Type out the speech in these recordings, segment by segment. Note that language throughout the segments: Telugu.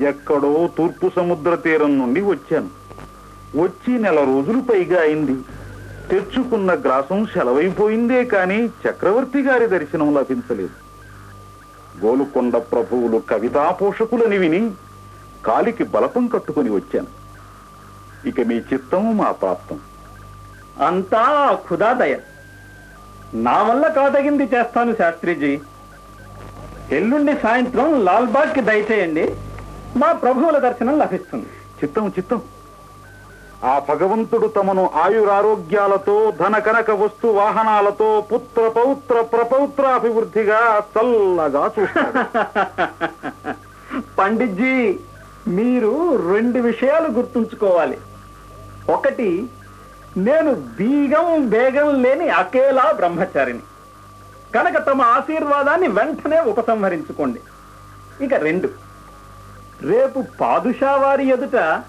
ఎక్కడో తూర్పు సముద్ర తీరం నుండి వచ్చాను. వచ్చి నెల రోజులు పైగా అయింది. తెచ్చుకున్న గ్రాసం సెలవైపోయిందే కాని చక్రవర్తి గారి దర్శనం లభించలేదు. గోలుకొండ ప్రభువులు కవితా పోషకులని విని కాలికి బలపం కట్టుకుని వచ్చాను. ఇక మీ చిత్తం మా ప్రాప్తం. అంతా ఖుదాదయ నా వల్ల కాదగింది చేస్తాను శాస్త్రిజీ. ఎల్లుండి సాయంత్రం లాల్బాగ్కి దయచేయండి. మా ప్రభువుల దర్శనం లభిస్తుంది. చిత్తం చిత్తం. ఆ భగవంతుడు తమను ఆయురారోగ్యాలతో ధన కనక వస్తు వాహనాలతో పుత్ర పౌత్ర ప్రపౌత్రాభివృద్ధిగా చల్లగా చూస్తాడు. పండిట్జీ మీరు రెండు విషయాలు గుర్తుంచుకోవాలి. ఒకటి నేను బీగం బేగం లేని అకేలా బ్రహ్మచారిని. కనుక తమ ఆశీర్వాదాన్ని వెంటనే ఉపసంహరించుకోండి. ఇక రెండు రేపు పాదుషా వారి ఎదుట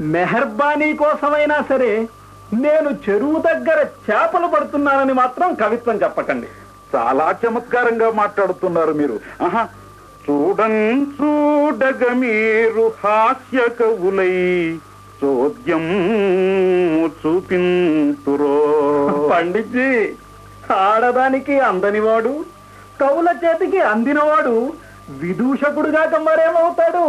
మెహర్బానీ కోసమైనా సరే నేను చెరువు దగ్గర చేపలు పడుతున్నానని మాత్రం కవిత్వం చెప్పకండి. చాలా చమత్కారంగా మాట్లాడుతున్నారు మీరు. ఆహా చూడం చూడగ మీరు హాస్య కవులై చోద్యం చూపింతురో. పండిట్జీ ఆడదానికి అందనివాడు కవుల చేతికి అందినవాడు విదూషకుడుగా మరేమవుతాడు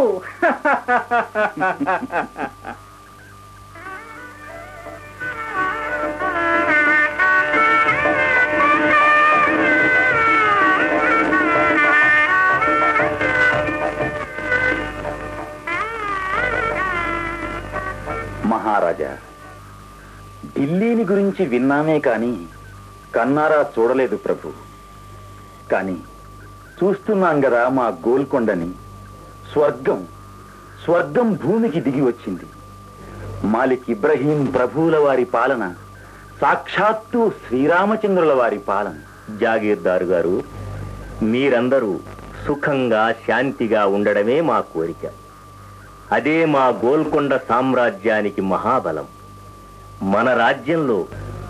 మహారాజా ఢిల్లీని గురించి విన్నామే కాని కన్నారా చూడలేదు ప్రభు. కానీ చూస్తున్నాం కదా మా గోల్కొండని. స్వర్గం స్వర్గం భూమికి దిగి వచ్చింది. మాలిక్ ఇబ్రహీం ప్రభువుల వారి పాలన సాక్షాత్తు శ్రీరామచంద్రుల వారి పాలన. జాగీర్దారు గారు మీరందరూ సుఖంగా శాంతిగా ఉండడమే మా కోరిక. అదే మా గోల్కొండ సామ్రాజ్యానికి మహాబలం. మన రాజ్యంలో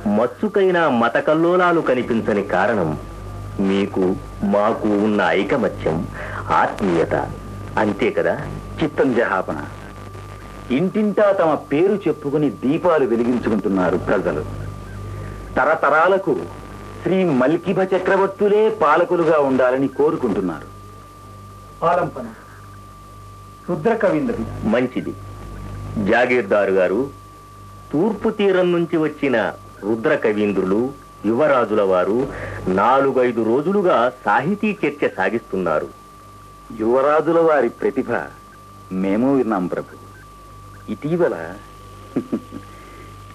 మచ్చుకైనా మతకల్లోలాలు కనిపించని కారణం మీకు మాకు ఉన్న ఐకమత్యం ఆత్మీయత. అంతే కదా? చిత్తం జహాపన ఇంటింటా తమ పేరు చెప్పుకుని దీపాలు వెలిగించుకుంటున్నారు ప్రజలు. తరతరాలకు శ్రీ మల్కిభ చక్రవర్తులే పాలకులుగా ఉండాలని కోరుకుంటున్నారు. రుద్ర కవీంద్రుడు మంచిది. జాగీర్దారు గారు తూర్పు తీరం నుంచి వచ్చిన రుద్ర కవీంద్రులు యువరాజుల వారు నాలుగైదు రోజులుగా సాహితీ చర్చ సాగిస్తున్నారు. యువరాజుల వారి ప్రతిభ మేము విన్నాం ప్రభు. ఇటీవల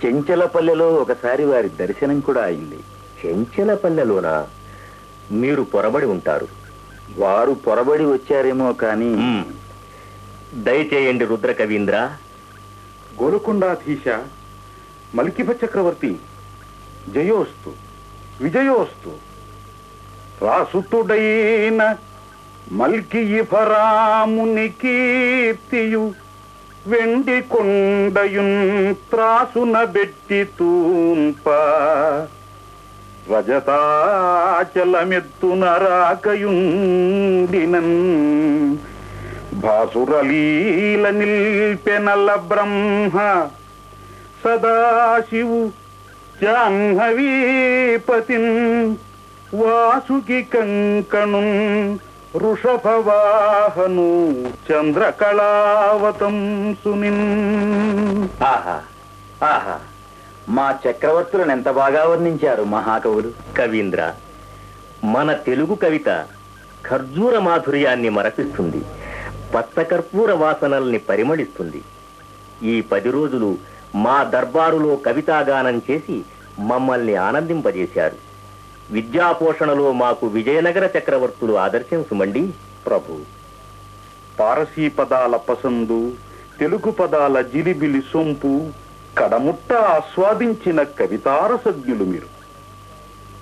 చెంచలపల్లెలో ఒకసారి వారి దర్శనం కూడా అయింది. చెంచలపల్లెలోన? మీరు పొరబడి ఉంటారు. వారు పొరబడి వచ్చారేమో కానీ. దయచేయండి రుద్ర కవీంద్ర గోలుకొండాధీశ మల్కిభ చక్రవర్తి జయోస్తు విజయోస్తు. రాసుతుడైన మల్కియిభరాముని కీర్తియు వెండి కొండయున్ త్రాసున బెట్టి తూంప. రజతాచలమెత్తున రాకయుండినన్ భాసురలీల నిల్పెనల బ్రహ్మ సదాశివు జాహ్నవీపతిన్ వాసుకి కంకణు వృషభవాహను చంద్రకళావతం సునిన్ ఆహా ఆహా. మా చక్రవర్తులను ఎంత బాగా వర్ణించారు మహాకవులు. కవీంద్ర మన తెలుగు కవిత ఖర్జూర మాధుర్యాన్ని మరపిస్తుంది పచ్చకర్పూర వాసనల్ని పరిమళిస్తుంది. ఈ పది రోజులు మా దర్బారులో కవితాగానం చేసి మమ్మల్ని ఆనందింపజేశారు. విద్యాపోషణలో మాకు విజయనగర చక్రవర్తులు ఆదర్శం సుమండి ప్రభు. పారసీ పదాల పసందు తెలుగు పదాల జిలిబిలి సొంపు కడముట్ట ఆస్వాదించిన కవితారసజ్ఞులు మీరు.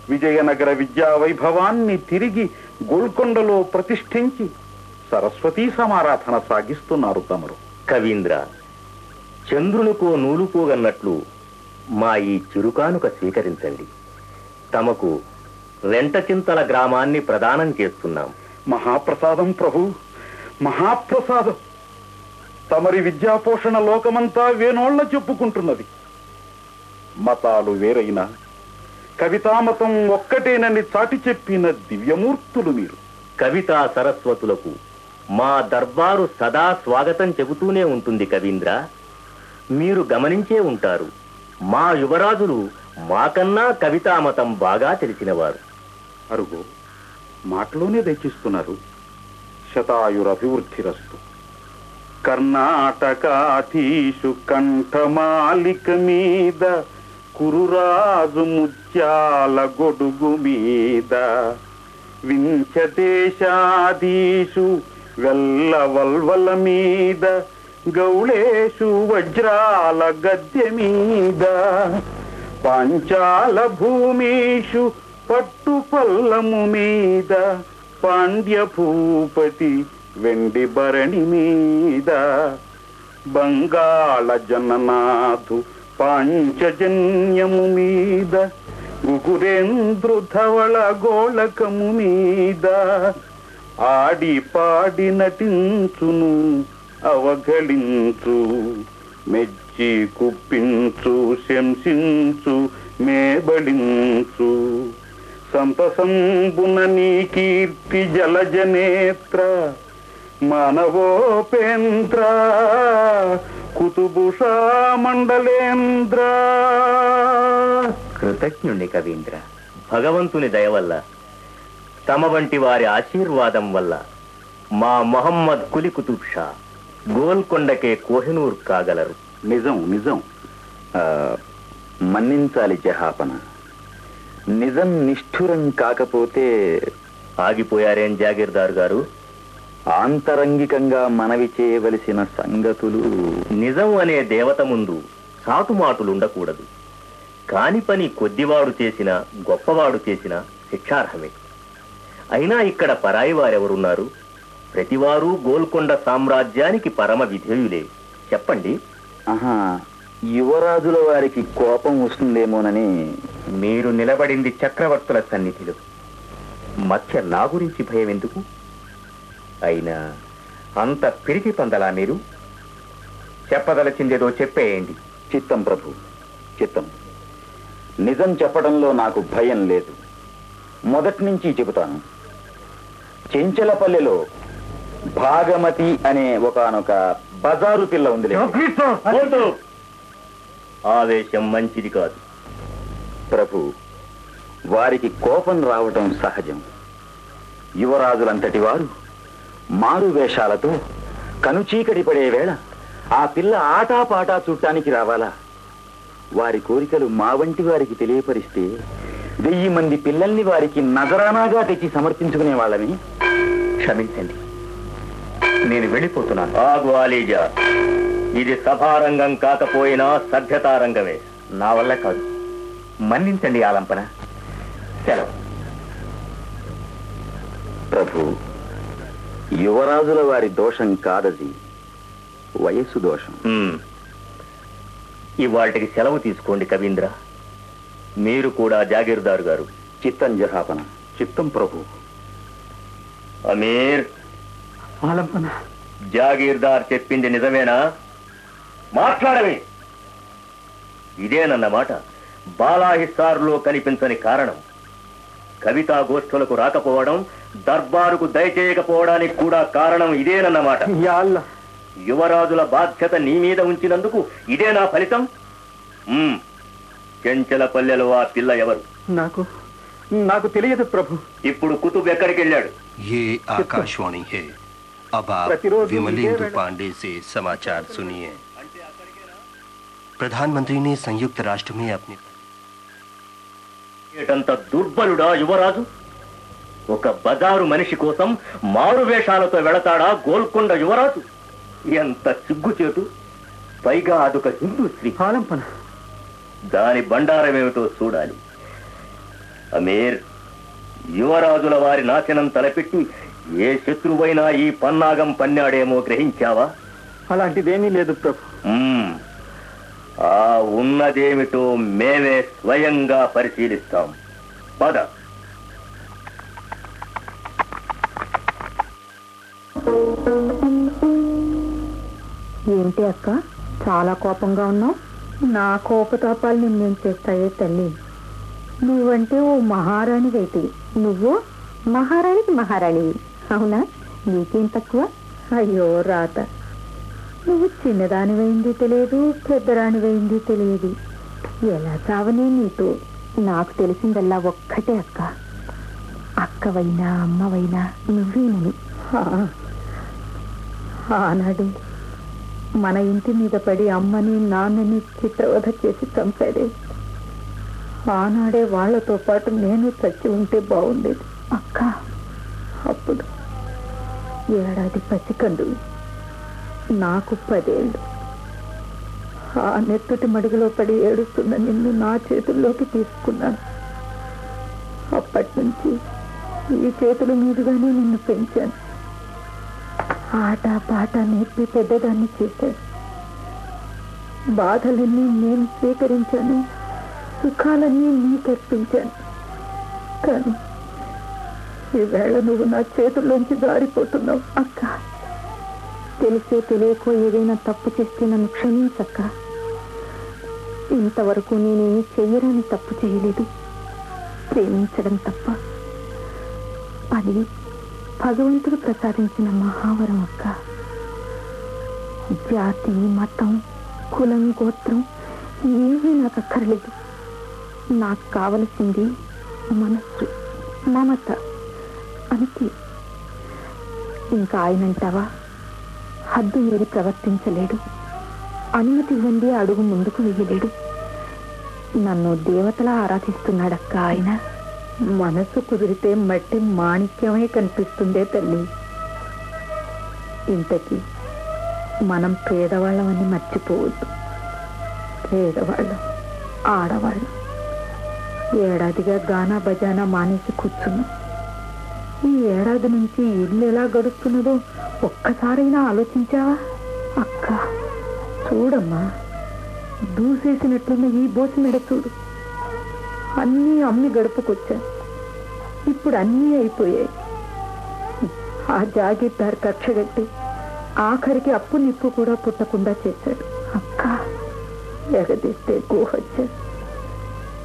విజయనగర విద్యా వైభవాన్ని తిరిగి గోల్కొండలో ప్రతిష్ఠించి సరస్వతీ సమారాధన సాగిస్తున్నారు తమరు. కవీంద్ర చంద్రునికో నూలుకోగన్నట్లు మా ఈ చిరుకానుక స్వీకరించండి. తమకు రెంటచింతల గ్రామాన్ని ప్రదానం చేస్తున్నాం. మహాప్రసాదం ప్రభు మహాప్రసాదం. తమరి విద్యాపోషణ లోకమంతా వేనోళ్ళ చెప్పుకుంటున్నది. మతాలు వేరైనా కవితామతం ఒక్కటేనని చాటి చెప్పిన దివ్యమూర్తులు మీరు. కవితా సరస్వతులకు మా దర్బారు సదా స్వాగతం చెబుతూనే ఉంటుంది కవీంద్ర. మీరు గమనించే ఉంటారు. మా యువరాజులు మాకన్నా కవితామతం బాగా తెలిసినవారు. అరుగో మాటలోనే దయచిస్తున్నారు. శతాయురభివృద్ధిరస్తు. కర్ణాటకాధీషు కంఠమాలిక మీద కురురాజు ముత్యాల గొడుగు మీద. వించదేశాధీషు వెల్లవల్వల మీద గౌళేషు వజ్రాల గద్య మీద పాంచాల భూమీషు పట్టు పల్లము మీద పాండ్య భూపతి వెండి భరణి మీద. బంగాళ జననాథు పాంచజన్యము మీద గుగురేంద్రు ధవళ గోళకము మీద ఆడి పాడి నటించును అవగళించు మెచ్చి కుప్పించు శంసించు మేబడించు సంతసంబున నీ కీర్తి జలజనేత్ర మానవోపేంద్ర కుతుబుషా మండలేంద్ర. కృతజ్ఞుణ్ణి కవీంద్ర భగవంతుని దయ వల్ల తమ వంటి వారి ఆశీర్వాదం వల్ల మా మొహమ్మద్ కులి కుతుబ్ షా. గోల్కొండకే కోహినూర్ కాగలరు. నిజం నిజం. మన్నించాలి జహాపన. నిజం నిష్ఠురం కాకపోతే ఆగిపోయారేం జాగీర్దార్ గారు? ఆంతరంగికంగా మనవి చేయవలసిన సంగతులు. నిజం అనే దేవత ముందు సాటుమాటులుండకూడదు కాని పని కొద్దివాడు చేసిన గొప్పవాడు చేసిన శిక్షార్హమే అయినా ఇక్కడ పరాయి వారెవరున్నారు? ప్రతివారు గోల్కొండ సామ్రాజ్యానికి పరమ విధేయులే. చెప్పండి. ఆహా యువరాజుల వారికి కోపం వస్తుందేమోనని. మీరు నిలబడింది చక్రవర్తుల సన్నిధిలో. మధ్య నా గురించి భయం ఎందుకు? అయినా అంత పిరికి పందలా మీరు? చెప్పదలచిందేదో చెప్పేయండి. చిత్తం ప్రభు చిత్తం. నిజం చెప్పడంలో నాకు భయం లేదు. మొదటి నుంచి చెబుతాను. చెంచలపల్లెలో భాగమతి అనే ఒకనొక బజారు పిల్ల ఉంది. ఆవేశం మంచిది కాదు. ప్రభు వారికి కోపం రావటం సహజం. యువరాజులంతటి వారు మారు వేషాలతో కనుచీకటి పడే వేళ ఆ పిల్ల ఆటాపాటా చుట్టానికి రావాలా? వారి కోరికలు మా వంటి వారికి తెలియపరిస్తే వెయ్యి మంది పిల్లల్ని వారికి నజరానాగా తెచ్చి సమర్పించుకునే వాళ్ళని క్షమించండి. నేను వెళ్ళిపోతున్నాను. ఆగు ఆలీజా. ఇది సభారంగం కాకపోయినా సభ్యతారంగమే. నా వల్ల కాదు. మన్నించండి ఆలంపన సెలవు. ప్రభు యువరాజుల వారి దోషం కాదది వయస్సు దోషం. హ్మ్. ఇవాళకి సెలవు తీసుకోండి కవీంద్ర. మీరు కూడా జాగీర్దారు గారు. చిత్తం జహాపన. చిత్తం ప్రభు. అమీర్. జాగీర్దార్ చెప్పింది నిజమేనా? మాట్లాడమే. ఇదేనన్నమాట బాలాహిస్సార్లో కనిపించని కారణం. కవితా గోష్ఠులకు రాకపోవడం దర్బారుకు దయచేయకపోవడానికి కూడా కారణం ఇదేనన్నమాట యువరాజుల బాధ్యత నీ మీద ఉంచినందుకు ఇదే నా ఫలితం? చెంచల పల్లెలు ఆ పిల్ల ఎవరు? నాకు నాకు తెలియదు ప్రభు. ఇప్పుడు కుతుబ్ ఎక్కడికి వెళ్ళాడు ఏ ఆకాశవాణి अब आप प्रतिरोध विमलेंदु विजय पांडे से समाचार सुनिए प्रधानमंत्री ने संयुक्त राष्ट्र में अपने ఏటంత దుర్బలుడా యువరాజు ఒక బజారు మనిషి కోసం మారు వేషాలతో వెళతాడా గోల్కొండ యువరాజు ఎంత సిగ్గుచేటు పైగా అదొక హిందూ స్త్రీ ఆలంపన దాని బండారమేమిటో చూడాలి అమీర్ యువరాజుల వారి నాశనం తలపెట్టి ఏ శత్రువైనా ఈ పన్నాగం పన్నాడేమో గ్రహించావా? అలాంటిదేమీ లేదు ప్రభు. ఆ ఉన్నదేమిటో మేమే స్వయంగా పరిశీలిస్తాం. పద. ఏంటి అక్క? చాలా కోపంగా ఉన్నావు. నా కోపతాపాలు నిన్నేం చేస్తాయే తల్లి నువ్వంటే ఓ మహారాణి అయితే నువ్వు మహారాణికి మహారాణివి అవునా? నీకేం తక్కువ? అయ్యో రాత. నువ్వు చిన్నదానివైంది తెలియదు పెద్దదానివైంది తెలియదు. ఎలా చావనే నీతో? నాకు తెలిసిందల్లా ఒక్కటే అక్క. అక్కవైనా అమ్మవైనా నువ్వేనని ఆనాడు మన ఇంటి మీద పడి అమ్మని నాన్నని చిత్రవధ చేసి చంపాడే. ఆనాడే వాళ్ళతో పాటు నేను చచ్చి ఉంటే బాగుండేది. అక్క ఏడాది పసికండు. నాకు పదేళ్ళు. ఆ నెత్తుటి మడుగులో పడి ఏడుస్తున్న నిన్ను నా చేతుల్లోకి తీసుకున్నాను. అప్పటి నుంచి ఈ చేతుల మీదుగానే నిన్ను పెంచాను. ఆట పాట నేర్పి పెద్దదాన్ని చేశాను. బాధలన్నీ నేను స్వీకరించాను. సుఖాలన్నీ నీకర్పించాను కానీ ఈవేళ నువ్వు నా చేతుల్లోంచి జారిపోతున్నావు. అక్క తెలిసో తెలియకో ఏదైనా తప్పు చేస్తే నన్ను క్షమించక్క. ఇంతవరకు నేనేమి చెయ్యరాని తప్పు చేయలేదు. ప్రేమించడం తప్ప. అది భగవంతుడు ప్రసాదించిన మహావరం అక్క. జాతి మతం కులం గోత్రం ఏమీ నాకు అక్కర్లేదు నాకు కావలసింది మనస్సు మమత. అంతే ఇంకా ఆయనంటావా? హద్దు మీరి ప్రవర్తించలేడు. అనుమతి ఇవ్వండి అడుగు ముందుకు వెయ్యలేడు నన్ను దేవతలా ఆరాధిస్తున్నాడక్క ఆయన. మనసు కుదిరితే మట్టి మాణిక్యమే కనిపిస్తుందే తల్లి. ఇంతకీ మనం పేదవాళ్ళమని మర్చిపోవద్దు. పేదవాళ్ళం ఆడవాళ్ళం. ఏడాదిగా గానా బజానా మానేసి కూర్చున్నాం. ఈ ఏడాది నుంచి ఇల్లు ఎలా గడుస్తున్నదో ఒక్కసారైనా ఆలోచించావా? అక్క చూడమ్మా. దూసేసినట్లున్న ఈ బోసి మెడ చూడు. అన్నీ అమ్మి గడుపుకొచ్చాను ఇప్పుడు అన్నీ అయిపోయాయి. ఆ జాగీర్దార్ కక్షగట్టి ఆఖరికి అప్పు నిప్పు కూడా పుట్టకుండా చేశాడు. అక్క ఎగదీస్తే గోహత్య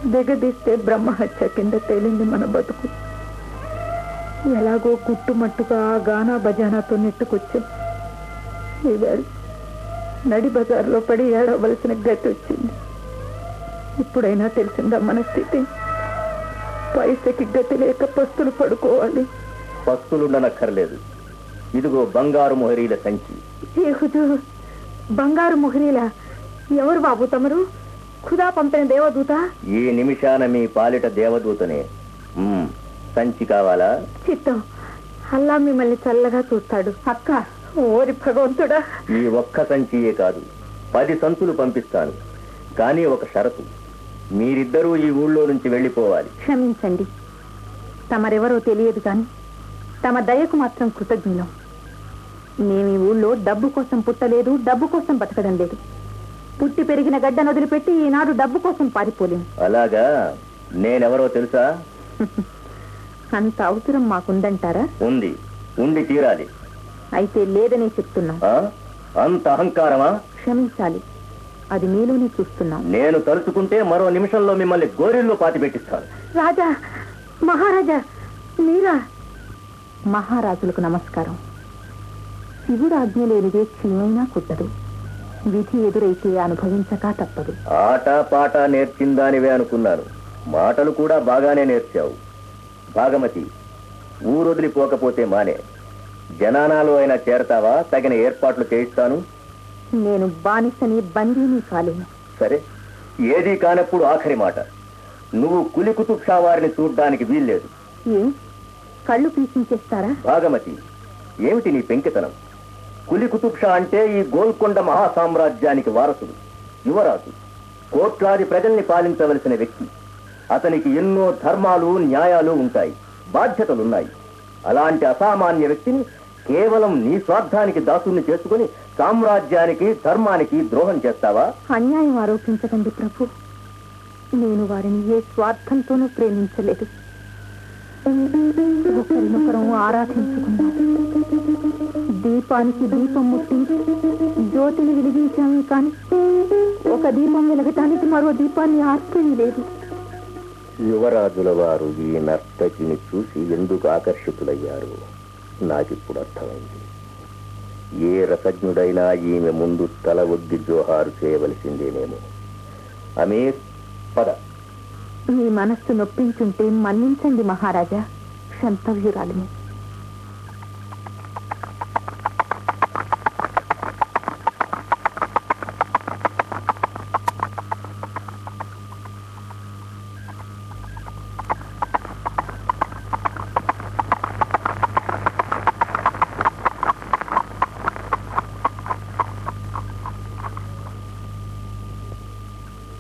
దిగదీస్తే బ్రహ్మహత్య కింద తేలింది మన బతుకు. ఎలాగో కుట్టుమట్టుగా గానా బజానాతో నెట్టుకొచ్చాం. ఈవేళ నడి బజార్లో పడి ఏడవలసిన గతి వచ్చింది. ఇప్పుడైనా తెలిసిందా మన స్థితి? పైసకి గతి లేక పస్తులు పడుకోవాలి. పస్తులుండనక్కర్లేదు ఇదిగో బంగారు మొహరీల సంచి. బంగారు మొహరీలా? ఎవరు బాబు తమరు? ఖుదా పంపిన దేవదూత? ఈ నిమిషాన మీ పాలిట దేవదూతనే. సంచి కావాలా? చిత్తం అల్లా మిమ్మల్ని చల్లగా చూస్తాడు. అక్క ఓరి భగవంతుడా. ఈ ఒక్క సంచియే కాదు పది సంచులు పంపిస్తాను. కానీ ఒక షరతు మీరిద్దరూ ఈ ఊళ్ళో నుంచి వెళ్ళిపోవాలి. క్షమించండి. తమరెవరో తెలియదు కానీ తమ దయకు మాత్రం కృతజ్ఞులం. మేము ఈ ఊళ్ళో డబ్బు కోసం పుట్టలేదు డబ్బు కోసం బతకడం లేదు. పుట్టి పెరిగిన గడ్డను వదిలిపెట్టి ఈనాడు డబ్బు కోసం పారిపోలేము. అలాగా? నేనెవరో తెలుసా? అంత అవసరం మాకుందంటారా? ఉంది. ఉండి తీరాలి. అయితే లేదనే చెప్తున్నాం? అంత అహంకారమా? క్షమించాలి. అది మీలోనే చూస్తున్నాం. నేను తలుచుకుంటే మరో నిమిషంలో మిమ్మల్ని గోరిల్లో పాతి పెట్టిస్తాను. రాజా మహారాజా మీరా? మహారాజులకు నమస్కారం. శివుడు ఆజ్ఞ లేనిదే కుట్టదు విధి ఎదురైతే అనుభవించక తప్పదు. ఆట పాట నేర్చిందానివే అనుకున్నాను. మాటలు కూడా బాగానే నేర్చావు. భాగమతి ఊరొదిలిపోకపోతే మానే. జనానాలో అయినా చేరతావా? తగిన ఏర్పాట్లు చేయిస్తాను. నేను బానిసని బందీని కాలేను. సరే ఏదీ కానప్పుడు ఆఖరి మాట. నువ్వు కులి కుతుబ్ షా వారిని చూడ్డానికి వీల్లేదు. ఏ? కళ్ళు పీసించేస్తారా భాగమతి ఏమిటి నీ పెంకితనం? కులి కుతుబ్ షా అంటే ఈ గోల్కొండ మహాసామ్రాజ్యానికి వారసుడు యువరాజు కోట్లాది ప్రజల్ని పాలించవలసిన వ్యక్తి. అతనికి ఎన్నో ధర్మాలు న్యాయాలు ఉంటాయి. బాధ్యతలున్నాయి. అలాంటి అసామాన్య వ్యక్తిని కేవలం నీ స్వార్థానికి దాసుని చేసుకుని సామ్రాజ్యానికి ధర్మానికి ద్రోహం చేస్తావా? అన్యాయం ఆరోపించకండి ప్రభు. నేను వారిని ఏ స్వార్థంతోనూ ప్రేమించలేదు. ఒకరినొకరం ఆరాధించుకున్నాం దీపానికి దీపం ముట్టించి జ్యోతిని వెలిగించామే కానీ ఒక దీపం వెలగటానికి మరో దీపాన్ని ఆర్పేది లేదు యువరాజుల వారు ఈ నర్తకిని చూసి ఎందుకు ఆకర్షితులయ్యారు? నాకిప్పుడు అర్థమైంది. ఏ రసజ్ఞుడైనా ఈమె ముందు తల ఒగ్గి జోహారు చేయవలసిందేనేమో. ఆమె పద. మీ మనస్సు నొప్పించుంటే మన్నించండి మహారాజా. క్షంతవ్యురాలిని.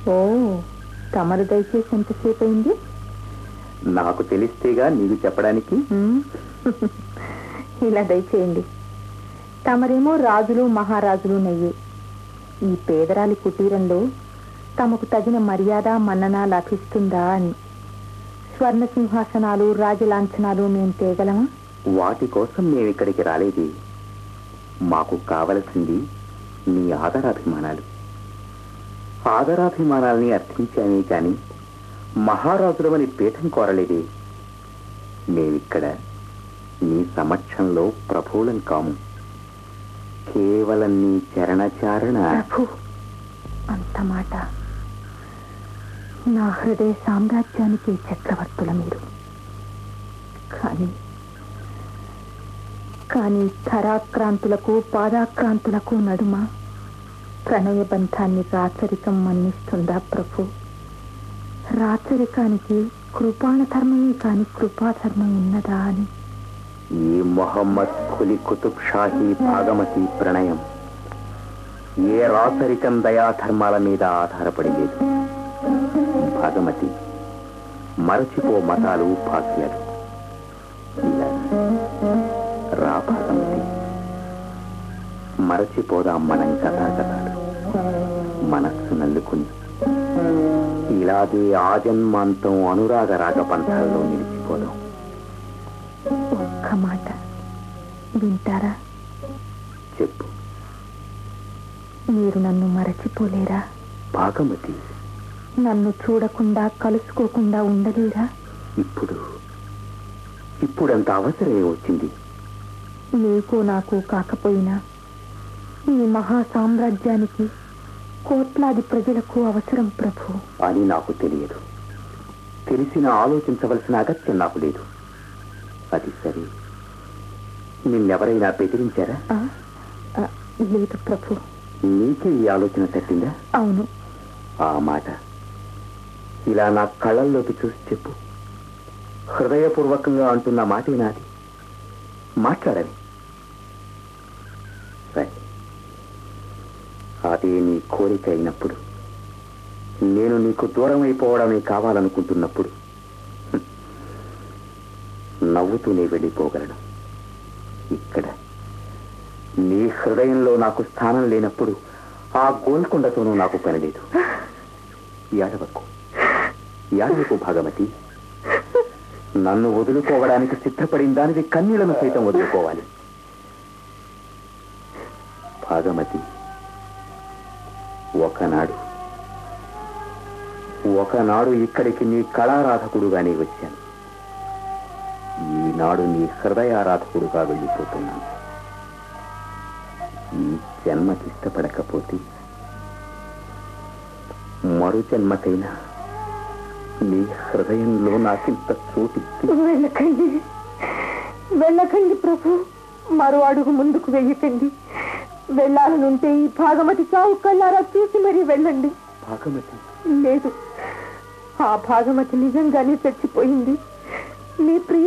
ఓ తమరు దయచేసి ఎంతసేపు అయింది? నాకు తెలిస్తేగా నీకు చెప్పడానికి. ఇలా దయచేయండి. తమరేమో రాజులు మహారాజులు నయ్యే. ఈ పేదరాలి కుటీరంలో తమకు తగిన మర్యాద మన్నన లభిస్తుందా అని. స్వర్ణ సింహాసనాలు రాజలాంఛనాలు మేం తేగలమా? వాటి కోసం మేము ఇక్కడికి రాలేదు. మాకు కావలసింది నీ ఆదరాభిమానాలు. ఆదరాభిమానాల్ని అర్థించామే కాని మహారాజులమని పీఠం కోరలేదే. మేమిక్కడ నీ సమక్షంలో ప్రభువులం కాము. కేవలం నీ చరణచారణ. అంత మాట. నా హృదయ సామ్రాజ్యానికి చక్రవర్తుల మీరు. కానీ కానీ ధరాక్రాంతులకు పాదాక్రాంతులకు నడుమ ప్రణయ బంధాన్ని రాచరికం మన్నిస్తుందా ప్రభు? రాచరికానికి కృపాణ ధర్మమే కాని కృపాధర్మం ఉన్నదా అని? ఈ మొహమ్మద్ కులి కుతుబ్ షాహీ భాగమతి ప్రణయం. ఏ రాచరికం దయాధర్మాల మీద ఆధారపడి లేదు భాగమతి మరచిపో మతాలు భాగ్యాలు. రా భాగమతి. మరచిపోదాం మనం కథాకథాలు మనస్సు నల్లుకుని ఇలాగే ఆజన్మాంతం అనురాగ రాగ పంథాల్లో నిలిచిపోదాం. ఒక్క మాట. వింటారా? చెప్పు. మీరు నన్ను మరచిపోలేరా? భాగమతి. నన్ను చూడకుండా కలుసుకోకుండా ఉండలేరా? ఇప్పుడు ఇప్పుడంత అవసరమే వచ్చింది. నీకు నాకు కాకపోయినా ఈ మహా సామ్రాజ్యానికి కోట్లాది ప్రజలకు అవసరం ప్రభు. అని నాకు తెలియదు. తెలిసిన ఆలోచించవలసిన అగత్యం నాకు లేదు. అది సరే. నిన్నెవరైనా బెదిరించారా? లేదు ప్రభు. నీకే ఈ ఆలోచన తట్టిందా? అవును. ఆ మాట. ఇలా నా కళ్ళల్లోకి చూసి చెప్పు. హృదయపూర్వకంగా అంటున్న మాటే నాది మాట్లాడని. అదే నీ కోరిక అయినప్పుడు. నేను నీకు దూరం అయిపోవడమే కావాలనుకుంటున్నప్పుడు. నవ్వుతూనే వెళ్ళిపోగలను. ఇక్కడ నీ హృదయంలో నాకు స్థానం లేనప్పుడు ఆ గోల్కొండతోనూ నాకు పనిలేదు ఏడవకు ఏడవకు భాగమతి. నన్ను వదులుకోవడానికి సిద్ధపడిన దానికి కన్నీళ్ళను సైతం వదులుకోవాలి. భాగమతి ఒకనాడు ఇక్కడికి నీ కళారాధకుడుగానే వచ్చాను. ఈనాడు నీ హృదయారాధకుడుగా వెళ్ళిపోతున్నాను. ఈ జన్మకి ఇష్టపడకపోతే మరు జన్మకైనా నీ హృదయంలో నాకింత చోటిచ్చి వెళ్ళకండి. వెళ్ళకండి ప్రభు. మరో అడుగు ముందుకు వెయ్యకండి వెళ్ళాలనుంటే ఈ భాగమతి చావు కళ్ళారా చూసి మరీ వెళ్ళండి. భాగమతి? లేదు. ఆ భాగమతి నిజంగానే చచ్చిపోయింది. మీ ప్రియ